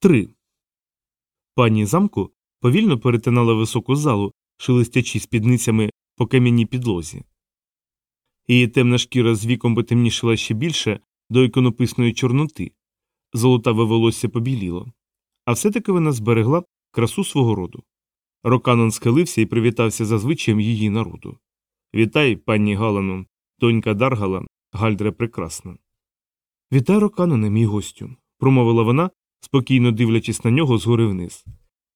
Три. Пані замку повільно перетинала високу залу, шелестячи спідницями по кам'яній підлозі. Її темна шкіра з віком потемнішила ще більше до іконописної чорноти, золотаве волосся побіліло, а все-таки вона зберегла красу свого роду. Роканон схилився і привітався за звичаєм її народу. Вітай, пані Галану, донька Даргала, Гальдре прекрасна. Вітай, Роканоне, мій гостю, промовила вона, спокійно дивлячись на нього згори вниз.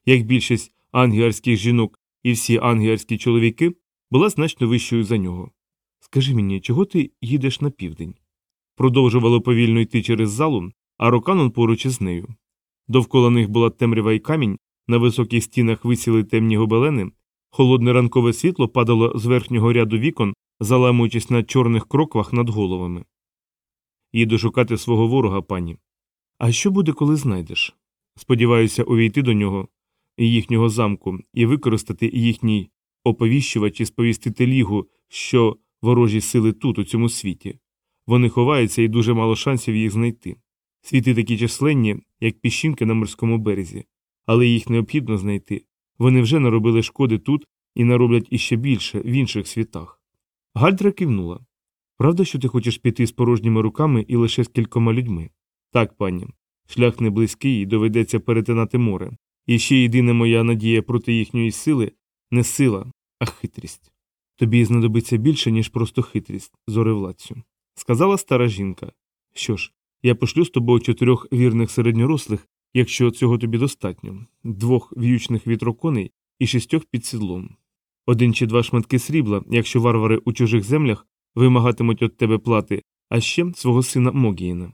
Як більшість ангіарських жінок і всі ангіарські чоловіки була значно вищою за нього. Скажи мені, чого ти їдеш на південь? Продовжувало повільно йти через залу, а Роканон поруч із нею. Довкола них була темрява і камінь, на високих стінах висіли темні гобелени, холодне ранкове світло падало з верхнього ряду вікон, заламуючись на чорних кроквах над головами. Їду шукати свого ворога, пані. А що буде, коли знайдеш? Сподіваюся увійти до нього їхнього замку і використати їхній оповіщувач і сповістити лігу, що ворожі сили тут, у цьому світі. Вони ховаються і дуже мало шансів їх знайти. Світи такі численні, як піщинки на морському березі, але їх необхідно знайти. Вони вже наробили шкоди тут і нароблять іще більше в інших світах. Гальдра кивнула. Правда, що ти хочеш піти з порожніми руками і лише з кількома людьми? Так, пані. Шлях не близький і доведеться перетинати море. І ще єдина моя надія проти їхньої сили не сила, а хитрість. Тобі знадобиться більше, ніж просто хитрість, зоревладцю. Сказала стара жінка. Що ж, я пошлю з тобою чотирьох вірних середньорослих, якщо цього тобі достатньо, двох в'ючних вітроконей і шістьох під сідлом. Один чи два шматки срібла, якщо варвари у чужих землях вимагатимуть від тебе плати, а ще свого сина Могіїна.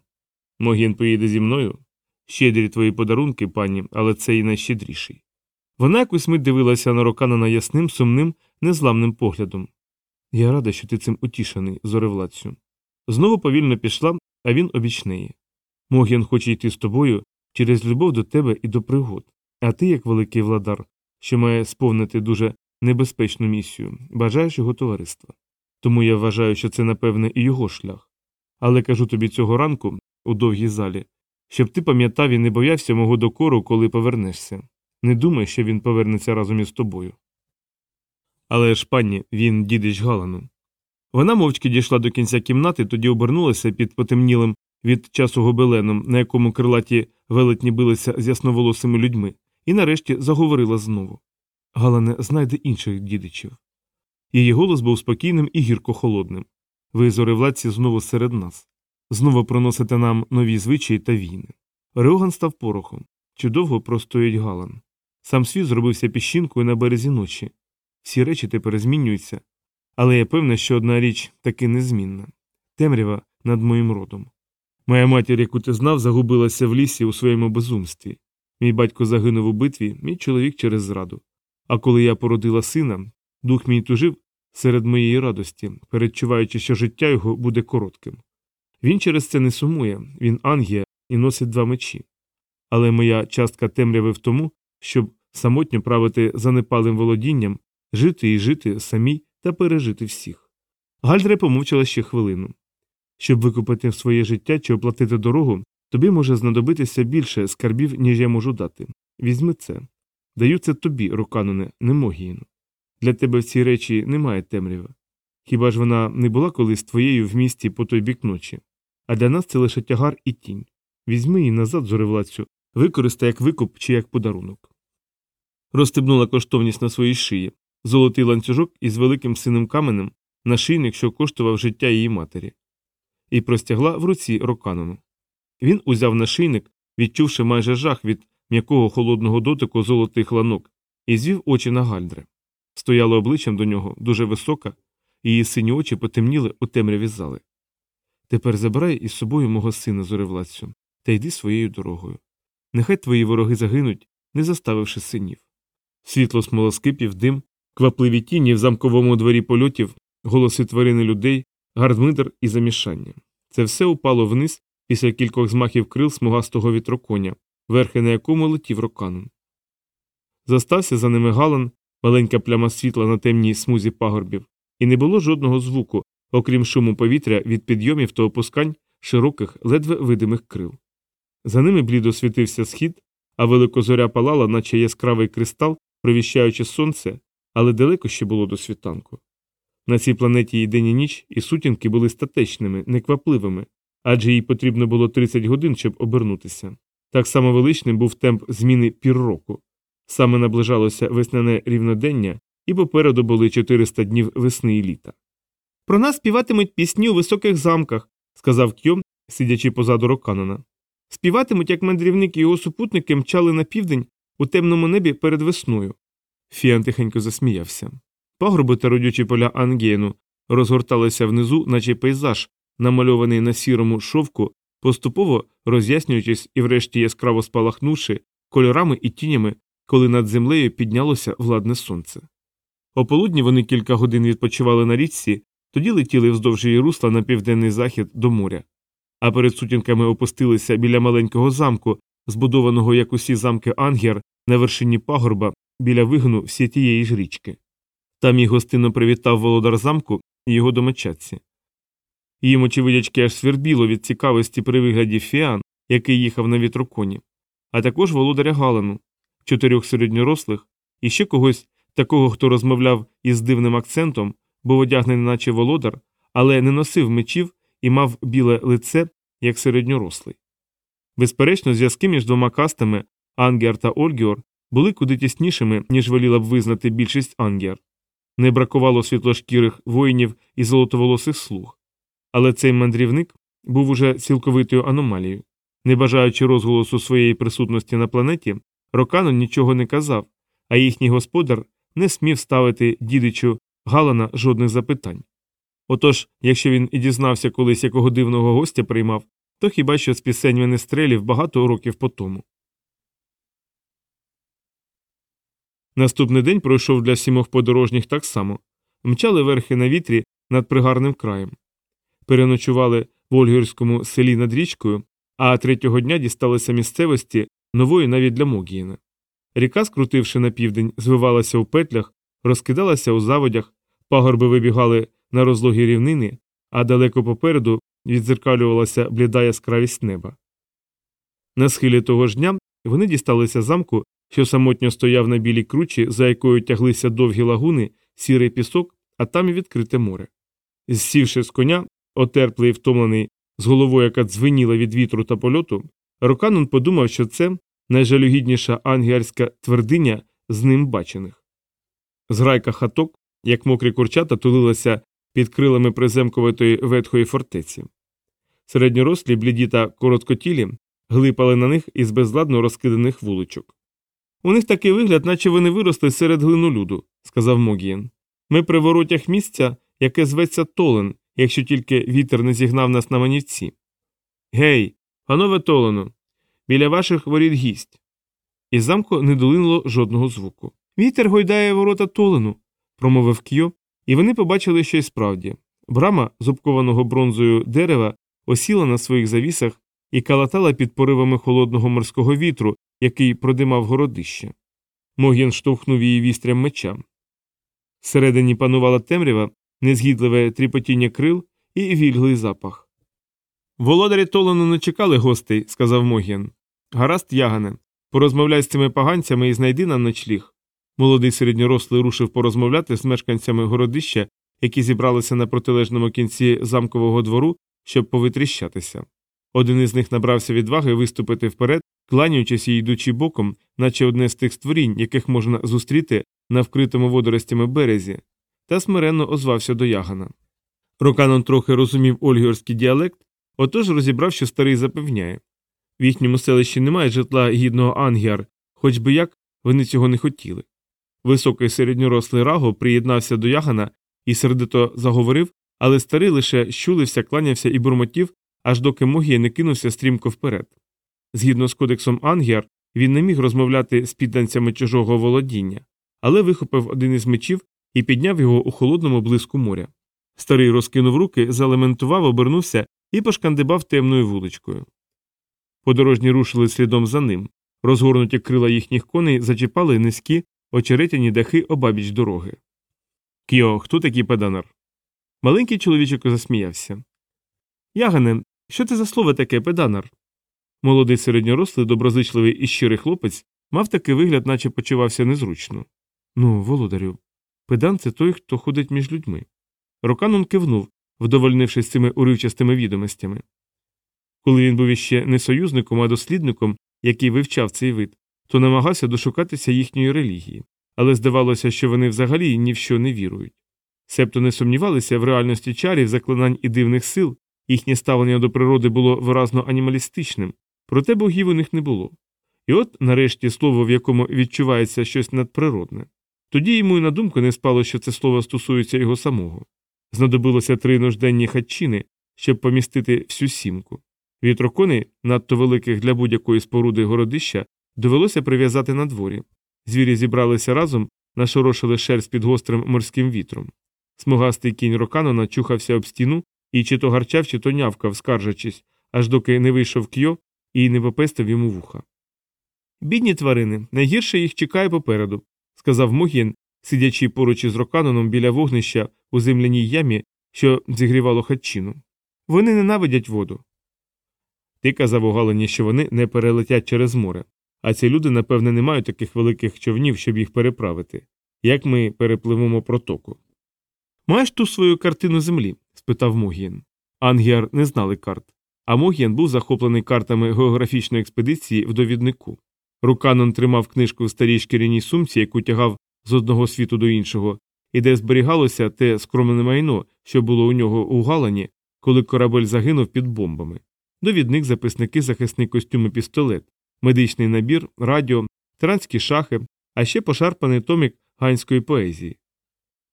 Могін поїде зі мною? Щедрі твої подарунки, пані, але це і найщедріший. Вона якось мить дивилася на Роканана ясним, сумним, незламним поглядом. Я рада, що ти цим утішений, зоревладцю. Знову повільно пішла, а він обіч неї. Могін хоче йти з тобою через любов до тебе і до пригод, а ти, як великий владар, що має сповнити дуже небезпечну місію, бажаєш його товариства. Тому я вважаю, що це, напевне, і його шлях. Але кажу тобі цього ранку, у довгій залі, щоб ти пам'ятав і не боявся мого докору, коли повернешся. Не думай, що він повернеться разом із тобою. Але ж, пані, він дідич Галану. Вона мовчки дійшла до кінця кімнати, тоді обернулася під потемнілим від часу гобеленом, на якому крилаті велетні билися з ясноволосими людьми, і нарешті заговорила знову. Галане знайде інших дідичів. Її голос був спокійним і гірко холодним. Ви, зоревладці, знову серед нас. Знову проносите нам нові звичаї та війни. Реоган став порохом. Чи довго простоїть Галан? Сам світ зробився піщинкою на березі ночі. Всі речі тепер змінюються. Але я певна, що одна річ таки незмінна темрява над моїм родом. Моя матір, яку ти знав, загубилася в лісі у своєму безумстві. Мій батько загинув у битві, мій чоловік через зраду. А коли я породила сина, дух мій тужив серед моєї радості, передчуваючи, що життя його буде коротким. Він через це не сумує, він ангія і носить два мечі. Але моя частка темряви в тому, щоб самотньо правити занепалим володінням, жити і жити самій та пережити всіх. Гальдре помовчала ще хвилину. Щоб викупити своє життя чи оплатити дорогу, тобі може знадобитися більше скарбів, ніж я можу дати. Візьми це. Даю це тобі, Рокануне, не Могіїну. Для тебе в цій речі немає темряви. Хіба ж вона не була колись твоєю в місті по той бік ночі? А для нас це лише тягар і тінь. Візьми її назад, зоревладцю, використай як викуп чи як подарунок. Розстебнула коштовність на своїй шиї, золотий ланцюжок із великим синим каменем, нашийник, що коштував життя її матері, і простягла в руці роканону. Він узяв нашийник, відчувши майже жах від м'якого холодного дотику золотих ланок, і звів очі на гальдре. Стояла обличчям до нього дуже висока, її сині очі потемніли у темряві зали. Тепер забирай із собою мого сина зоревладцю, та йди своєю дорогою. Нехай твої вороги загинуть, не заставивши синів. Світло смолоскипів, дим, квапливі тіні в замковому дворі польотів, голоси тварини людей, гардмидер і замішання. Це все упало вниз після кількох змахів крил смугастого вітроконя, верхи на якому летів роканон. Застався за ними галан, маленька пляма світла на темній смузі пагорбів, і не було жодного звуку, окрім шуму повітря від підйомів та опускань широких, ледве видимих крил. За ними блідо світився схід, а великозоря палала, наче яскравий кристал, провіщаючи сонце, але далеко ще було до світанку. На цій планеті і день і ніч і сутінки були статечними, неквапливими, адже їй потрібно було 30 годин, щоб обернутися. Так само величним був темп зміни пір року. Саме наближалося весняне рівнодення, і попереду були 400 днів весни і літа. Про нас співатимуть пісні у високих замках, сказав Кьом, сидячи позаду Роканона. Співатимуть, як мандрівники і його супутники мчали на південь у темному небі перед весною. Фіан тихенько засміявся. Пагорби та родючі поля Ангієну розгорталися внизу, наче пейзаж, намальований на сірому шовку, поступово роз'яснюючись і врешті яскраво спалахнувши кольорами і тінями, коли над землею піднялося владне сонце. Ополудні вони кілька годин відпочивали на річці, тоді летіли вздовж її русла на південний захід до моря, а перед сутінками опустилися біля маленького замку, збудованого як усі замки Ангер на вершині пагорба біля вигну всі тієї ж річки. Там їх гостинно привітав володар замку і його домочадці. Їм очевидячки аж свербіло від цікавості при вигляді Фіан, який їхав на вітроконі, а також володаря Галану, чотирьох середньорослих, і ще когось такого, хто розмовляв із дивним акцентом, був одягнений, наче володар, але не носив мечів і мав біле лице, як середньорослий. Безперечно, зв'язки між двома кастами Ангер та Ольгіор були куди тіснішими, ніж воліла б визнати більшість Ангер. Не бракувало світлошкірих воїнів і золотоволосих слуг. Але цей мандрівник був уже цілковитою аномалією. Не бажаючи розголосу своєї присутності на планеті, Роканон нічого не казав, а їхній господар не смів ставити дідичу Галана жодних запитань. Отож, якщо він і дізнався колись, якого дивного гостя приймав, то хіба що з пісень менестрелів багато років по тому. Наступний день пройшов для сімох подорожніх так само мчали верхи на вітрі над пригарним краєм, переночували в Ольгірському селі над річкою, а третього дня дісталися місцевості нової навіть для Могіїна. Ріка, скрутивши на південь, звивалася у петлях, розкидалася у заводях, пагорби вибігали на розлогі рівнини, а далеко попереду відзеркалювалася бліда яскравість неба. На схилі того ж дня вони дісталися замку, що самотньо стояв на білій кручі, за якою тяглися довгі лагуни, сірий пісок, а там і відкрите море. Зсівши з коня, отерплий і втомлений, з головою, яка дзвеніла від вітру та польоту, Роканон подумав, що це найжалюгідніша ангіарська твердиня з ним бачених. Зграйка хаток, як мокрі курчата, тулилася під крилами приземковитої ветхої фортеці. Середньорослі, бліді та короткотілі глипали на них із безладно розкиданих вуличок. У них такий вигляд, наче вони виросли серед глинолюду, сказав Могієн. Ми при воротях місця, яке зветься Толен, якщо тільки вітер не зігнав нас на манівці. Гей, панове Толену, біля ваших воріт гість. Із замку не долинуло жодного звуку. Вітер гойдає ворота Толену, промовив Кьо, і вони побачили, що й справді. Брама, зубкованого бронзою дерева, осіла на своїх завісах і калатала під поривами холодного морського вітру, який продимав городище. Могін штовхнув її вістрям меча. Всередині панувала темрява, незгідливе тріпотіння крил і вільглий запах. Володарі Толену не чекали гостей, сказав Могін. Гаразд, ягане, порозмовляй з цими поганцями і знайди нам ночліг. Молодий середньорослий рушив порозмовляти з мешканцями городища, які зібралися на протилежному кінці замкового двору, щоб повитріщатися. Один із них набрався відваги виступити вперед, кланяючись і йдучи боком, наче одне з тих створінь, яких можна зустріти на вкритому водоростями березі, та смиренно озвався до ягана. Роканон трохи розумів ольгіорський діалект, отож розібрав, що старий запевняє в їхньому селищі немає житла гідного ангіар, хоч би як вони цього не хотіли. Високий середньорослий раго приєднався до ягана і сердито заговорив, але старий лише щулився, кланявся і бурмотів, аж доки Могія не кинувся стрімко вперед. Згідно з кодексом Ангіар, він не міг розмовляти з підданцями чужого володіння, але вихопив один із мечів і підняв його у холодному блиску моря. Старий розкинув руки, залементував, обернувся і пошкандибав темною вуличкою. Подорожні рушили слідом за ним. Розгорнуті крила їхніх коней зачіпали низькі, очеретяні дахи обабіч дороги. Кіо, хто такий педанар? Маленький чоловічок засміявся. Ягане, що це за слово таке педанар? Молодий середньорослий, доброзичливий і щирий хлопець мав такий вигляд, наче почувався незручно. Ну, володарю, педан це той, хто ходить між людьми. Роканон кивнув, вдовольнившись цими уривчастими відомостями. Коли він був іще не союзником, а дослідником, який вивчав цей вид, то намагався дошукатися їхньої релігії, але здавалося, що вони взагалі ні в що не вірують. Себто не сумнівалися в реальності чарів, заклинань і дивних сил, їхнє ставлення до природи було виразно анімалістичним, проте богів у них не було. І от, нарешті, слово, в якому відчувається щось надприродне. Тоді йому й на думку не спало, що це слово стосується його самого. Знадобилося три нужденні хатчини, щоб помістити всю сімку. Вітрокони, надто великих для будь-якої споруди городища, довелося прив'язати на дворі. Звірі зібралися разом, нашорошили шерсть під гострим морським вітром. Смугастий кінь Роканона чухався об стіну і чи то гарчав, чи то нявкав, скаржачись, аж доки не вийшов кьо і не попестив йому вуха. Бідні тварини, найгірше їх чекає попереду, сказав Мугін, сидячи поруч із Роканоном біля вогнища у земляній ямі, що зігрівало хатчину. Вони ненавидять воду. Ти казав у Галині, що вони не перелетять через море, а ці люди, напевне, не мають таких великих човнів, щоб їх переправити. Як ми перепливемо протоку? Маєш ту свою картину землі? спитав Могієн. Ангіар не знали карт, а Могієн був захоплений картами географічної експедиції в довіднику. Руканон тримав книжку в старій шкіряній сумці, яку тягав з одного світу до іншого, і де зберігалося те скромне майно, що було у нього у Галані, коли корабель загинув під бомбами. Довідник, записники, захисний костюм і пістолет, медичний набір, радіо, тиранські шахи, а ще пошарпаний томік ганської поезії.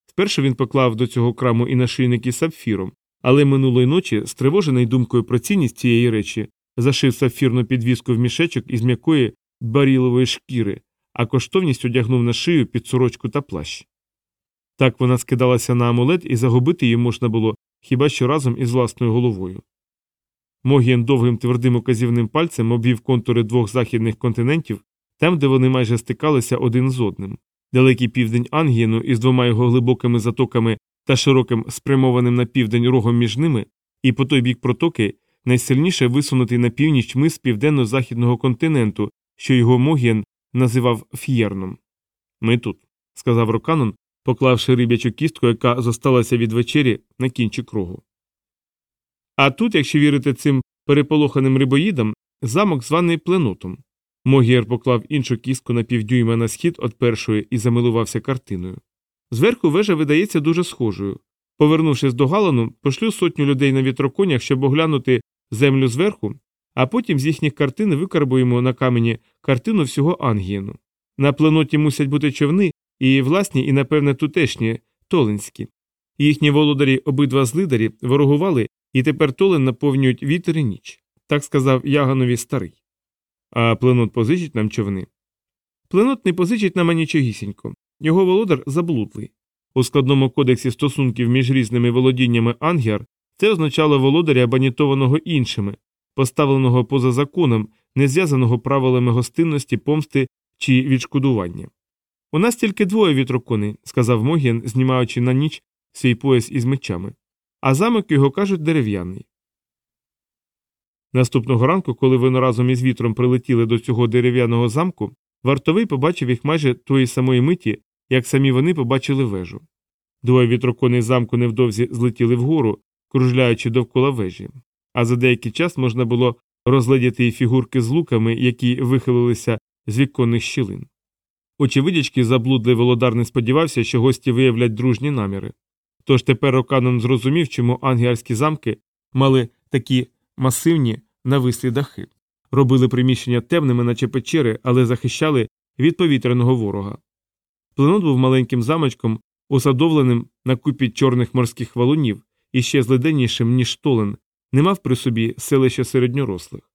Спершу він поклав до цього краму і нашийники сапфіром, але минулої ночі, стривожений думкою про цінність цієї речі, зашив сапфірну підвіску в мішечок із м'якої барілової шкіри, а коштовність одягнув на шию під сорочку та плащ. Так вона скидалася на амулет, і загубити її можна було хіба що разом із власною головою. Могієн довгим твердим указівним пальцем обвів контури двох західних континентів, там, де вони майже стикалися один з одним. Далекий південь Ангієну із двома його глибокими затоками та широким спрямованим на південь рогом між ними, і по той бік протоки найсильніше висунутий на північ мис південно-західного континенту, що його Могієн називав Ф'єрном. Ми тут, сказав Роканон, поклавши рибячу кістку, яка зосталася від вечері на кінчик рогу. А тут, якщо вірити цим переполоханим рибоїдам, замок званий пленотом. Могієр поклав іншу кістку на півдюйма на схід від першої і замилувався картиною. Зверху вежа видається дуже схожою. Повернувшись до Галану, пошлю сотню людей на вітроконях, щоб оглянути землю зверху, а потім з їхніх картин викарбуємо на камені картину всього Ангієну. На пленоті мусять бути човни і власні, і, напевне, тутешні, толинські. Їхні володарі обидва злидарі ворогували, і тепер толен наповнюють вітер і ніч. Так сказав Яганові старий. А пленот позичить нам човни. Пленот не позичить нам нічогісінько. Його володар заблудлий. У складному кодексі стосунків між різними володіннями Ангіар це означало володаря банітованого іншими, поставленого поза законом, не зв'язаного правилами гостинності, помсти чи відшкодування. У нас тільки двоє вітроконей, сказав Могін, знімаючи на ніч свій пояс із мечами, а замок його кажуть дерев'яний. Наступного ранку, коли вони разом із вітром прилетіли до цього дерев'яного замку, вартовий побачив їх майже тої самої миті, як самі вони побачили вежу. Двоє вітроконей замку невдовзі злетіли вгору, кружляючи довкола вежі, а за деякий час можна було розгледіти і фігурки з луками, які вихилилися з віконних щілин. Очевидячки, заблудлий володар не сподівався, що гості виявлять дружні наміри. Тож тепер Роканон зрозумів, чому ангіарські замки мали такі масивні навислі дахи, робили приміщення темними, наче печери, але захищали від повітряного ворога. Пленот був маленьким замочком, усадовленим на купі чорних морських валунів і ще зледеннішим, ніж толен, не мав при собі селища середньорослих.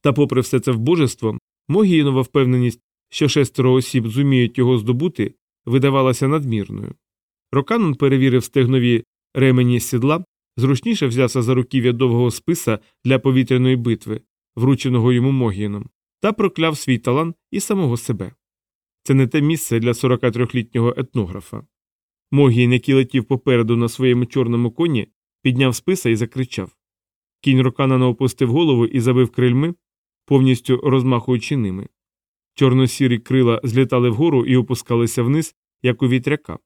Та, попри все це вбожество, Могіїнова впевненість, що шестеро осіб зуміють його здобути, видавалася надмірною. Роканон перевірив стегнові ремені сідла, зручніше взявся за руків'я довгого списа для повітряної битви, врученого йому Могієном, та прокляв свій талант і самого себе. Це не те місце для 43-літнього етнографа. Могієн, який летів попереду на своєму чорному коні, підняв списа і закричав. Кінь Роканана опустив голову і забив крильми, повністю розмахуючи ними. Чорно-сірі крила злітали вгору і опускалися вниз, як у вітряка.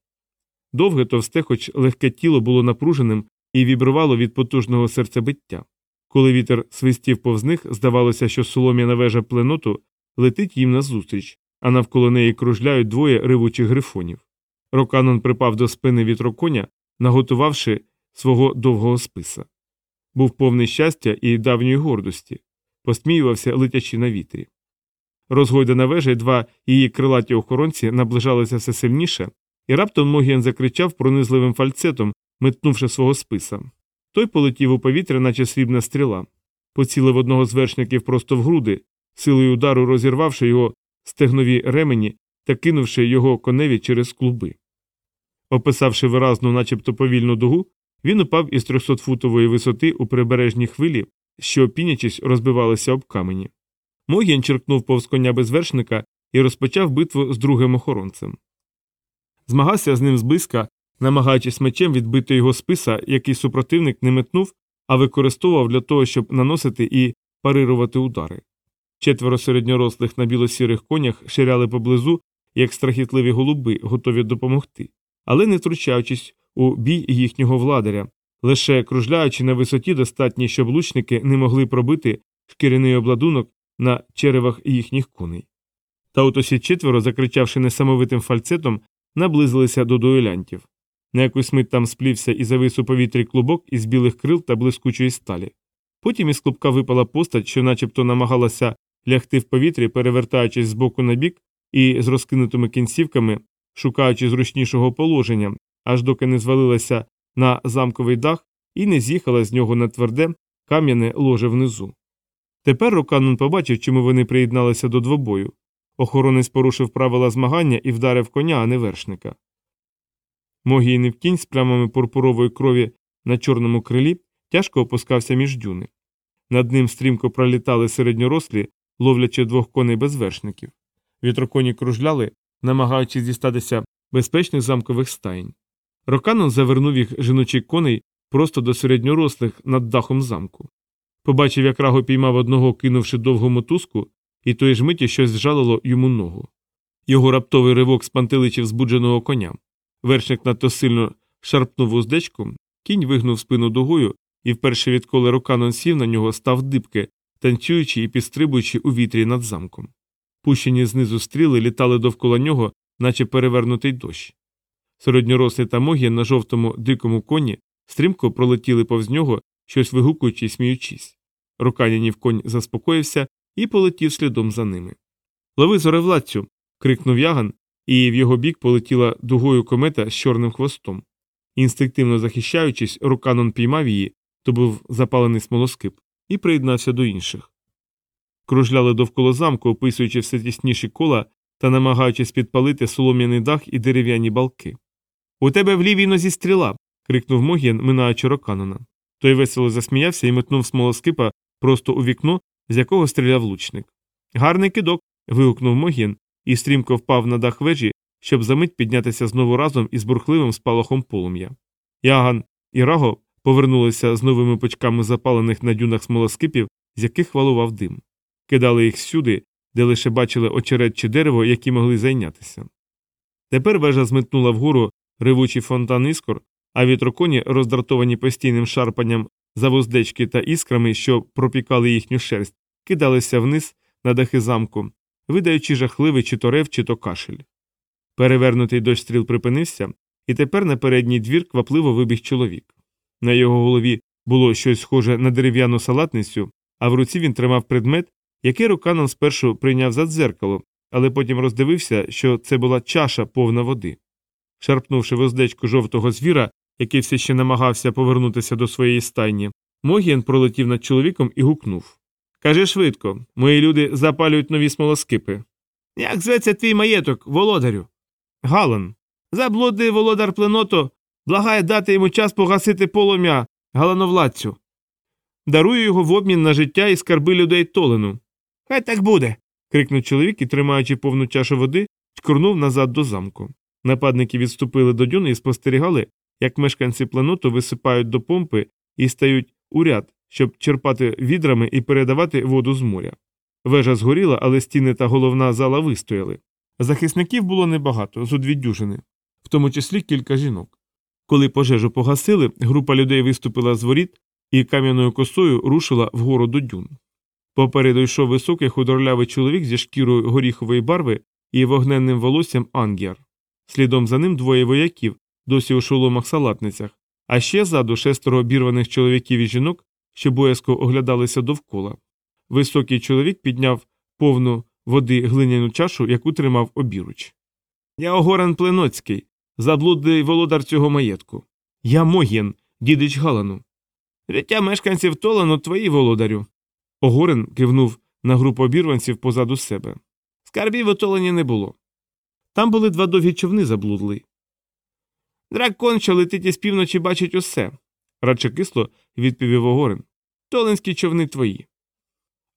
Довге товсте, хоч легке тіло було напруженим і вібрувало від потужного серцебиття. Коли вітер свистів повз них, здавалося, що солом'яна вежа пленоту летить їм назустріч, а навколо неї кружляють двоє ривучих грифонів. Роканон припав до спини вітроконя, наготувавши свого довгого списа. Був повний щастя і давньої гордості, посміювався, летячи на вітрі. Розгойдана вежа і два її крилаті охоронці наближалися все сильніше, і раптом Могіян закричав пронизливим фальцетом, метнувши свого списа. Той полетів у повітря, наче срібна стріла, поцілив одного з вершників просто в груди, силою удару розірвавши його стегнові ремені та кинувши його коневі через клуби. Описавши виразну, начебто повільну дугу, він упав із 300-футової висоти у прибережні хвилі, що, пінячись, розбивалися об камені. Могін черкнув повз коня без вершника і розпочав битву з другим охоронцем. Змагався з ним зблизька, намагаючись мечем відбити його списа, який супротивник не метнув, а використовував для того, щоб наносити і парирувати удари. Четверо середньорослих на білосірих конях ширяли поблизу, як страхітливі голуби, готові допомогти, але не втручаючись у бій їхнього владаря, лише кружляючи на висоті достатній, щоб лучники не могли пробити шкіряний обладунок на черевах їхніх коней. Та от усі четверо, закричавши несамовитим фальцетом, наблизилися до дуелянтів. На якусь мить там сплівся і завис у повітрі клубок із білих крил та блискучої сталі. Потім із клубка випала постать, що начебто намагалася лягти в повітрі, перевертаючись з боку на бік і з розкинутими кінцівками, шукаючи зручнішого положення, аж доки не звалилася на замковий дах і не з'їхала з нього на тверде кам'яне ложе внизу. Тепер Роканун побачив, чому вони приєдналися до двобою. Охоронець порушив правила змагання і вдарив коня, а не вершника. Могійний кінь з плямами пурпурової крові на чорному крилі тяжко опускався між дюни. Над ним стрімко пролітали середньорослі, ловлячи двох коней без вершників. Вітроконі кружляли, намагаючись дістатися безпечних замкових стаїнь. Роканон завернув їх жіночий коней просто до середньорослих над дахом замку. Побачив, як раго піймав одного, кинувши довгу мотузку, і тої ж миті щось зжалило йому ногу. Його раптовий ривок спантеличив збудженого коня. Вершник надто сильно шарпнув уздечку, кінь вигнув спину дугою, і вперше відколи Роканон сів на нього, став дибки, танцюючи і підстрибуючи у вітрі над замком. Пущені знизу стріли літали довкола нього, наче перевернутий дощ. Середньорослі та могі на жовтому дикому коні стрімко пролетіли повз нього, щось вигукуючи й сміючись. Руканянів конь заспокоївся і полетів слідом за ними. Лови зоревладцю. крикнув яган, і в його бік полетіла дугою комета з чорним хвостом. Інстинктивно захищаючись, руканон піймав її, то був запалений смолоскип, і приєднався до інших. Кружляли довкола замку, описуючи все тісніші кола та намагаючись підпалити солом'яний дах і дерев'яні балки. У тебе в лівій нозі стріла. крикнув Могін, минаючи роканона. Той весело засміявся і метнув смолоскипа просто у вікно, з якого стріляв лучник. Гарний кидок. вигукнув Могін і стрімко впав на дах вежі, щоб за мить піднятися знову разом із бурхливим спалахом полум'я. Яган і Раго повернулися з новими почками запалених на дюнах смолоскипів, з яких валував дим. Кидали їх сюди, де лише бачили очерет чи дерево, які могли зайнятися. Тепер вежа зметнула вгору ривучий фонтан іскор, а вітроконі, роздратовані постійним шарпанням за вуздечки та іскрами, що пропікали їхню шерсть, кидалися вниз на дахи замку, видаючи жахливий чи то рев, чи то кашель. Перевернутий дощ стріл припинився, і тепер на передній двір квапливо вибіг чоловік. На його голові було щось схоже на дерев'яну салатницю, а в руці він тримав предмет, який руканом спершу прийняв за дзеркало, але потім роздивився, що це була чаша повна води. Шарпнувши воздечку жовтого звіра, який все ще намагався повернутися до своєї стайні, Могієн пролетів над чоловіком і гукнув Кажи швидко, мої люди запалюють нові смолоскипи. Як зветься твій маєток, володарю? Галан. Заблудний володар пленоту благає дати йому час погасити полум'я галановладцю. Дарую його в обмін на життя і скарби людей Толену. Хай так буде. крикнув чоловік і, тримаючи повну чашу води, чкурнув назад до замку. Нападники відступили до дюни і спостерігали, як мешканці пленоту висипають до помпи і стають у ряд, щоб черпати відрами і передавати воду з моря. Вежа згоріла, але стіни та головна зала вистояли. Захисників було небагато, зо дюжини, в тому числі кілька жінок. Коли пожежу погасили, група людей виступила з воріт і кам'яною косою рушила вгору до дюн. Попереду йшов високий худорлявий чоловік зі шкірою горіхової барви і вогненним волоссям ангіар. Слідом за ним двоє вояків, досі у шоломах салатницях, а ще ззаду шестеро обірваних чоловіків і жінок, що боязко оглядалися довкола. Високий чоловік підняв повну води глиняну чашу, яку тримав обіруч. Я Огорен Пленоцький, заблудний володар цього маєтку. Я Могін, дідич Галану. Життя мешканців Толану твої володарю. Огорен кивнув на групу обірванців позаду себе. Скарбів у Толані не було. Там були два довгі човни заблудли. Дракон, що летить із півночі, бачить усе, радше кисло відповів Огорен. Толинські човни твої.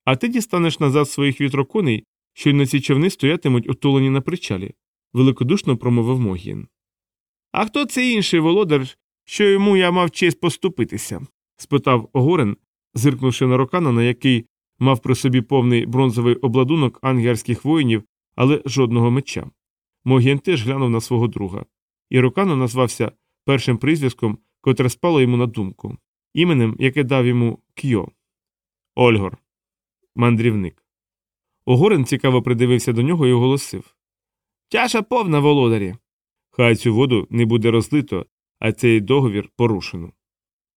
А ти дістанеш назад своїх вітроконей, щойно ці човни стоятимуть у Толані на причалі, великодушно промовив Могін. А хто цей інший володар, що йому я мав честь поступитися? спитав Огорен, зиркнувши на рокана, на який мав при собі повний бронзовий обладунок ангерських воїнів, але жодного меча. Могін теж глянув на свого друга. І Рокано назвався першим прізвиськом, котре спало йому на думку, іменем, яке дав йому Кьо. Ольгор. Мандрівник. Огорен цікаво придивився до нього і оголосив Чаша повна, володарі. Хай цю воду не буде розлито, а цей договір порушено.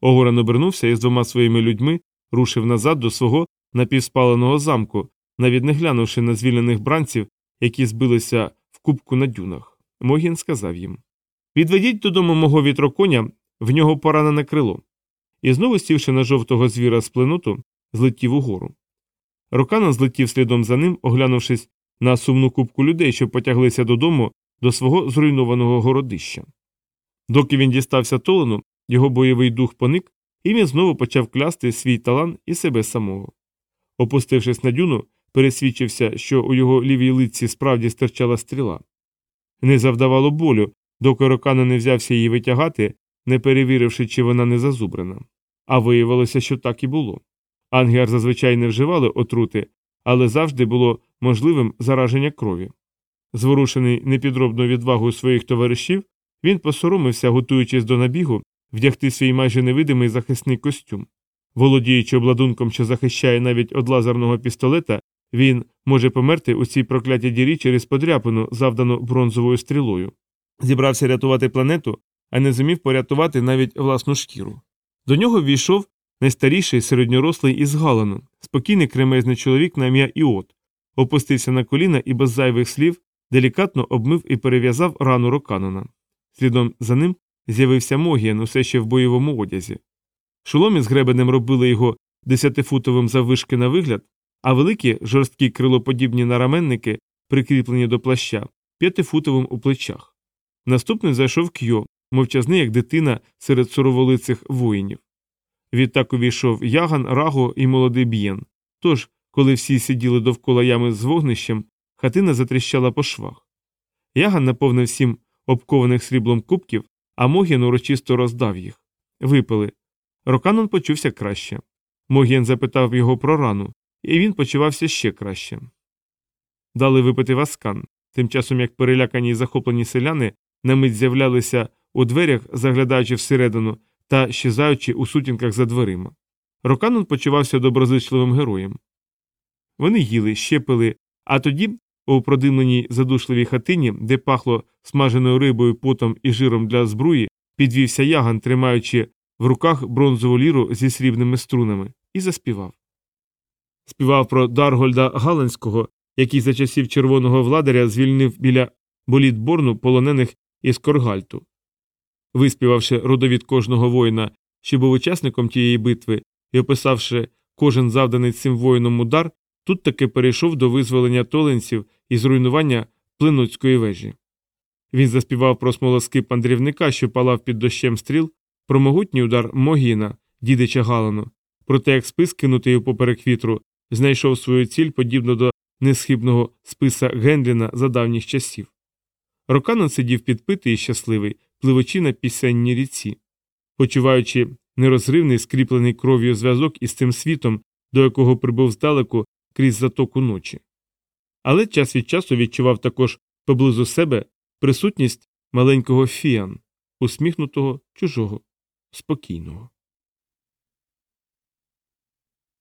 Огорен обернувся і з двома своїми людьми рушив назад до свого напівспаленого замку, навіть не глянувши на звільнених бранців, які збилися в кубку на дюнах. Могін сказав їм Відведіть додому мого вітроконя, в нього поранене крило. І знову сівши на жовтого звіра з пленоту, злетів угору. Рокана злетів слідом за ним, оглянувшись на сумну кубку людей, що потяглися додому до свого зруйнованого городища. Доки він дістався Толену, його бойовий дух поник, і він знову почав клясти свій талант і себе самого. Опустившись на дюну, пересвідчився, що у його лівій лиці справді стирчала стріла. Не завдавало болю, доки Рокана не взявся її витягати, не перевіривши, чи вона не зазубрена. А виявилося, що так і було. Ангер зазвичай не вживали отрути, але завжди було можливим зараження крові. Зворушений непідробною відвагою своїх товаришів, він посоромився, готуючись до набігу, вдягти свій майже невидимий захисний костюм. Володіючи обладунком, що захищає навіть від лазерного пістолета, він може померти у цій проклятій дірі через подряпину, завдану бронзовою стрілою. Зібрався рятувати планету, а не зумів порятувати навіть власну шкіру. До нього ввійшов найстаріший середньорослий із Галану, спокійний кремезний чоловік на ім'я Іот, опустився на коліна і без зайвих слів делікатно обмив і перев'язав рану Роканона. Слідом за ним з'явився Могієн, усе ще в бойовому одязі. Шоломі з гребенем робили його десятифутовим заввишки на вигляд, а великі жорсткі крилоподібні нараменники, прикріплені до плаща, п'ятифутовим у плечах. Наступний зайшов Кьо, мовчазний, як дитина серед суроволицих воїнів. Відтак увійшов яган, раго і молодий б'єн. Тож, коли всі сиділи довкола ями з вогнищем, хатина затріщала по швах. Яган наповнив сім обкованих сріблом кубків, а Могін урочисто роздав їх. Випили. Роканон почувся краще. Могін запитав його про рану, і він почувався ще краще. Дали випити васкан, тим часом як перелякані й захоплені селяни на мить з'являлися у дверях, заглядаючи всередину та щезаючи у сутінках за дверима. Роканон почувався доброзичливим героєм. Вони їли, щепили, а тоді, у продимленій задушливій хатині, де пахло смаженою рибою, потом і жиром для збруї, підвівся яган, тримаючи в руках бронзову ліру зі срібними струнами, і заспівав. Співав про Даргольда Галанського, який за часів червоного владаря звільнив біля болітборну полонених із Коргальту. Виспівавши родовід кожного воїна, що був учасником тієї битви, і описавши кожен завданий цим воїном удар, тут таки перейшов до визволення толенців і зруйнування плинуцької вежі. Він заспівав про смолоскип мандрівника, що палав під дощем стріл, про могутній удар Могіна, дідича Галану, про те, як спис, кинутий поперек вітру, знайшов свою ціль подібно до несхибного списа Гендліна за давніх часів. Роканон сидів підпитий і щасливий, пливучи на пісенній ріці, почуваючи нерозривний, скріплений кров'ю зв'язок із цим світом, до якого прибув здалеку крізь затоку ночі. Але час від часу відчував також поблизу себе присутність маленького фіан, усміхнутого чужого, спокійного.